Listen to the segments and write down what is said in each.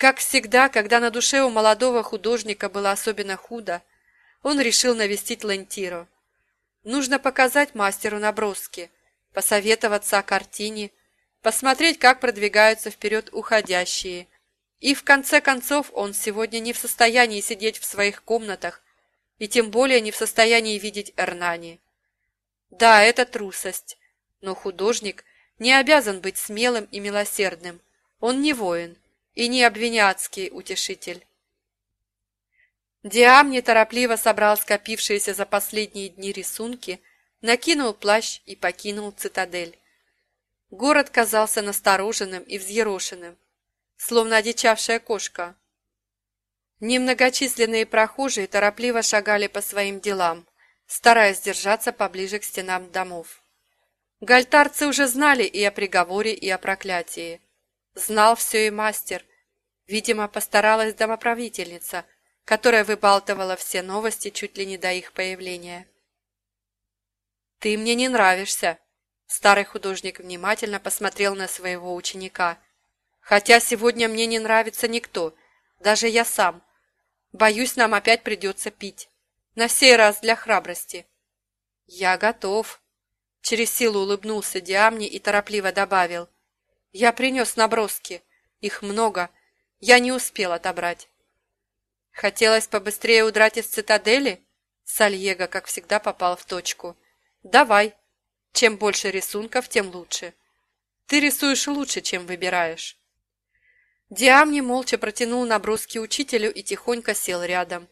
Как всегда, когда на душе у молодого художника было особенно худо, он решил навестить Лентиро. Нужно показать мастеру наброски, посоветоваться о картине, посмотреть, как продвигаются вперед уходящие. И в конце концов он сегодня не в состоянии сидеть в своих комнатах и тем более не в состоянии видеть Эрнани. Да, это трусость, но художник не обязан быть смелым и милосердным. Он не воин и не обвинятский утешитель. Диам неторопливо собрал скопившиеся за последние дни рисунки, накинул плащ и покинул цитадель. Город казался настороженным и взъерошенным, словно одичавшая кошка. Немногочисленные прохожие торопливо шагали по своим делам, стараясь держаться поближе к стенам домов. Гальтарцы уже знали и о приговоре, и о проклятии. Знал все и мастер. Видимо, постаралась домоправительница – которая выбалтывала все новости чуть ли не до их появления. «Ты мне не нравишься», – старый художник внимательно посмотрел на своего ученика. «Хотя сегодня мне не нравится никто, даже я сам. Боюсь, нам опять придется пить. На сей раз для храбрости». «Я готов», – через силу улыбнулся Диамни и торопливо добавил. «Я принес наброски. Их много. Я не успел отобрать». Хотелось побыстрее удрать из цитадели? Сальего, как всегда, попал в точку. Давай. Чем больше рисунков, тем лучше. Ты рисуешь лучше, чем выбираешь. Диамни молча протянул наброски учителю и тихонько сел рядом.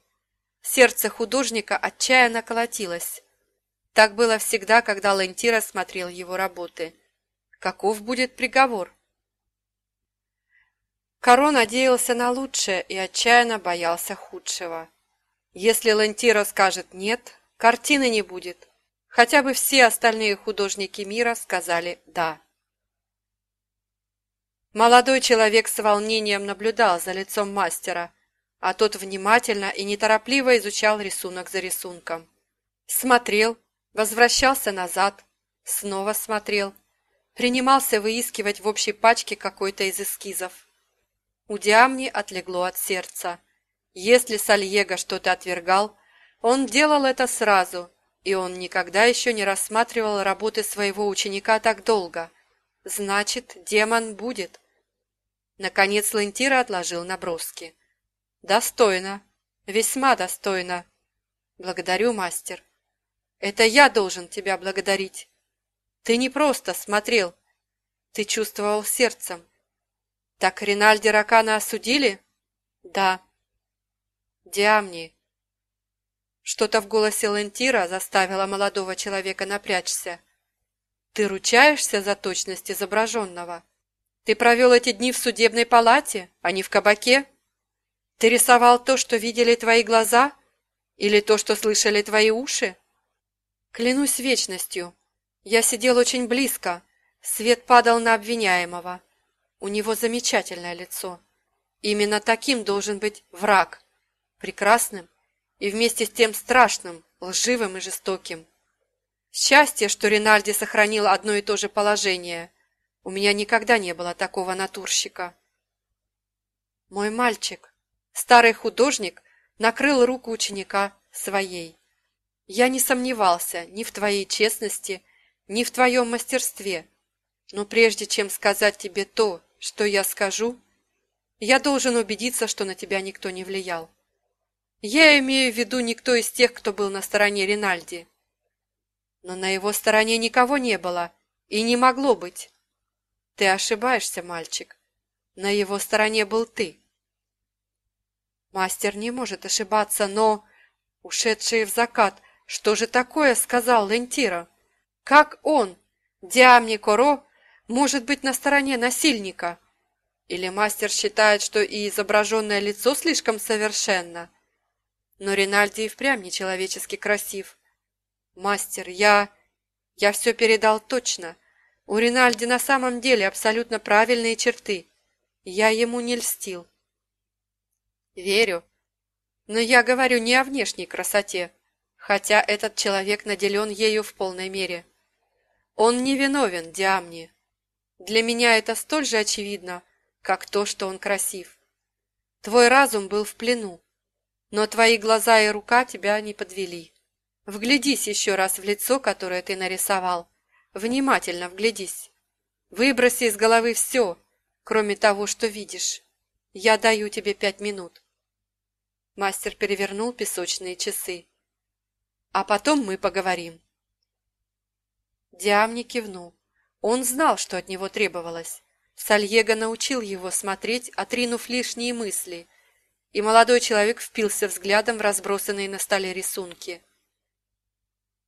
Сердце художника отчаянно колотилось. Так было всегда, когда Лентира смотрел его работы. Каков будет приговор? Каро надеялся на лучшее и отчаянно боялся худшего. Если Лентиро скажет «нет», картины не будет. Хотя бы все остальные художники мира сказали «да». Молодой человек с волнением наблюдал за лицом мастера, а тот внимательно и неторопливо изучал рисунок за рисунком. Смотрел, возвращался назад, снова смотрел, принимался выискивать в общей пачке какой-то из эскизов. У Диамни отлегло от сердца. Если Сальего что-то отвергал, он делал это сразу, и он никогда еще не рассматривал работы своего ученика так долго. Значит, демон будет. Наконец Лентира отложил наброски. «Достойно, весьма достойно. Благодарю, мастер. Это я должен тебя благодарить. Ты не просто смотрел, ты чувствовал сердцем. Так Ринальди Ракана осудили? Да. Диамни. Что-то в голосе Лентира заставило молодого человека напрячься. Ты ручаешься за точность изображенного? Ты провел эти дни в судебной палате, а не в кабаке? Ты рисовал то, что видели твои глаза? Или то, что слышали твои уши? Клянусь вечностью. Я сидел очень близко. Свет падал на обвиняемого. У него замечательное лицо. Именно таким должен быть враг. Прекрасным и вместе с тем страшным, лживым и жестоким. Счастье, что Ринальди сохранил одно и то же положение. У меня никогда не было такого натурщика. Мой мальчик, старый художник, накрыл руку ученика своей. Я не сомневался ни в твоей честности, ни в твоем мастерстве. Но прежде чем сказать тебе то, что я скажу? Я должен убедиться, что на тебя никто не влиял. Я имею в виду никто из тех, кто был на стороне Ринальди. Но на его стороне никого не было и не могло быть. Ты ошибаешься, мальчик. На его стороне был ты. Мастер не может ошибаться, но... Ушедший в закат, что же такое, сказал Лентира? Как он, Диамни Коро, может быть на стороне насильника? Или мастер считает, что и изображенное лицо слишком совершенно? Но Ринальди и впрямь нечеловечески красив. Мастер, я... я все передал точно. У Ринальди на самом деле абсолютно правильные черты. Я ему не льстил. Верю. Но я говорю не о внешней красоте, хотя этот человек наделен ею в полной мере. Он не виновен, Диамни. Для меня это столь же очевидно, как то, что он красив. Твой разум был в плену, но твои глаза и рука тебя не подвели. Вглядись еще раз в лицо, которое ты нарисовал. Внимательно вглядись. Выброси из головы все, кроме того, что видишь. Я даю тебе пять минут. Мастер перевернул песочные часы. А потом мы поговорим. Диамни кивнул. Он знал, что от него требовалось. Сальего научил его смотреть, отринув лишние мысли, и молодой человек впился взглядом в разбросанные на столе рисунки.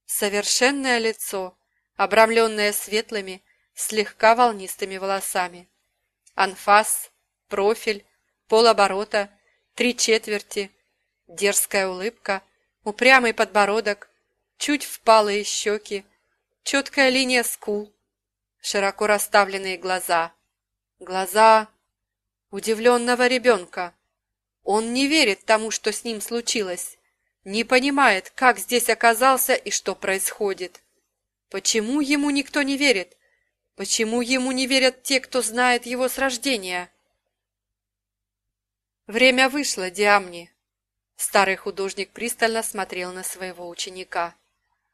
Совершенное лицо, обрамленное светлыми, слегка волнистыми волосами. Анфас, профиль, полоборота, три четверти, дерзкая улыбка, упрямый подбородок, чуть впалые щеки, четкая линия скул, широко расставленные глаза. Глаза удивленного ребенка. Он не верит тому, что с ним случилось, не понимает, как здесь оказался и что происходит. Почему ему никто не верит? Почему ему не верят те, кто знает его с рождения? Время вышло, Диамни. Старый художник пристально смотрел на своего ученика.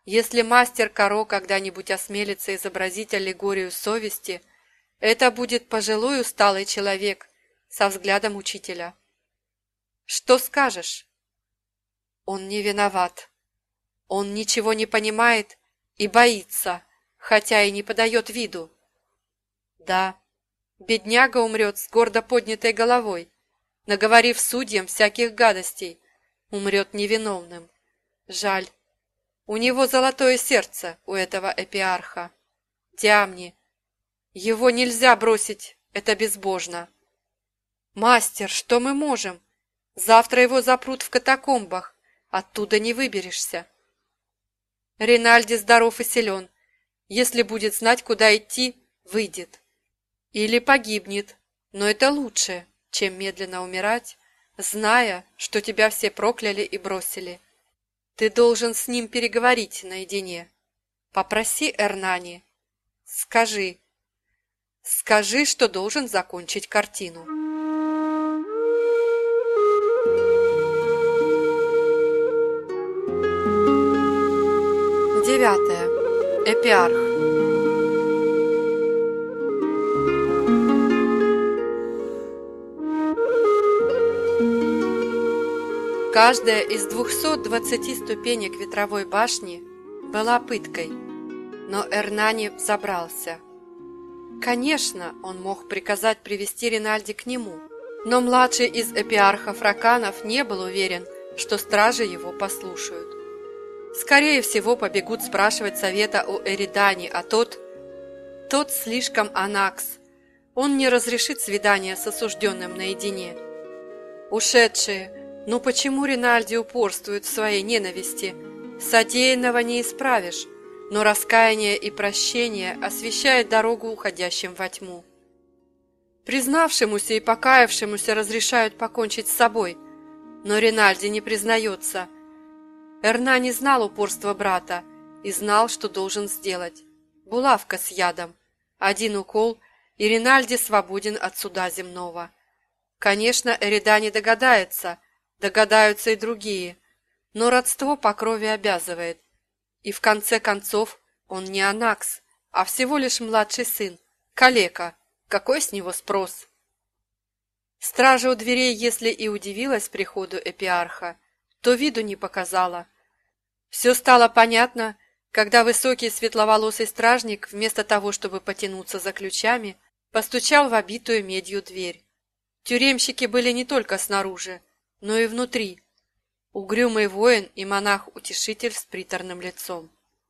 Если мастер Каро когда-нибудь осмелится изобразить аллегорию совести, это будет пожилой усталый человек со взглядом учителя. Что скажешь? Он не виноват. Он ничего не понимает и боится, хотя и не подает виду. Да, бедняга умрет с гордо поднятой головой, наговорив судьям всяких гадостей, умрет невиновным. Жаль. У него золотое сердце, у этого эпиарха. Диамни. Его нельзя бросить, это безбожно. Мастер, что мы можем? Завтра его запрут в катакомбах, оттуда не выберешься. Ринальди здоров и силен. Если будет знать, куда идти, выйдет. Или погибнет, но это лучше, чем медленно умирать, зная, что тебя все прокляли и бросили. Ты должен с ним переговорить наедине. Попроси Эрнани. Скажи. Скажи, что должен закончить картину. Девятое. Эпиарх. Каждая из 220 ступенек ветровой башни была пыткой, но Эрнани забрался. Конечно, он мог приказать привести Ринальди к нему, но младший из эпиархов раканов не был уверен, что стражи его послушают. Скорее всего, побегут спрашивать совета у Эридани, а тот... Тот слишком анакс. Он не разрешит свидание с осужденным наедине. Ушедшие, ну почему Ринальди упорствует в своей ненависти? Содеянного не исправишь, но раскаяние и прощение освещают дорогу уходящим во тьму. Признавшемуся и покаявшемуся разрешают покончить с собой, но Ринальди не признается – Эрна не знал упорства брата и знал, что должен сделать. Булавка с ядом. Один укол, и Ринальди свободен от суда земного. Конечно, Эрида не догадается, догадаются и другие, но родство по крови обязывает. И в конце концов он не Анакс, а всего лишь младший сын, калека. Какой с него спрос? Стража у дверей, если и удивилась приходу эпиарха, то виду не показала. Все стало понятно, когда высокий светловолосый стражник, вместо того, чтобы потянуться за ключами, постучал в обитую медью дверь. Тюремщики были не только снаружи, но и внутри. Угрюмый воин и монах-утешитель с приторным лицом.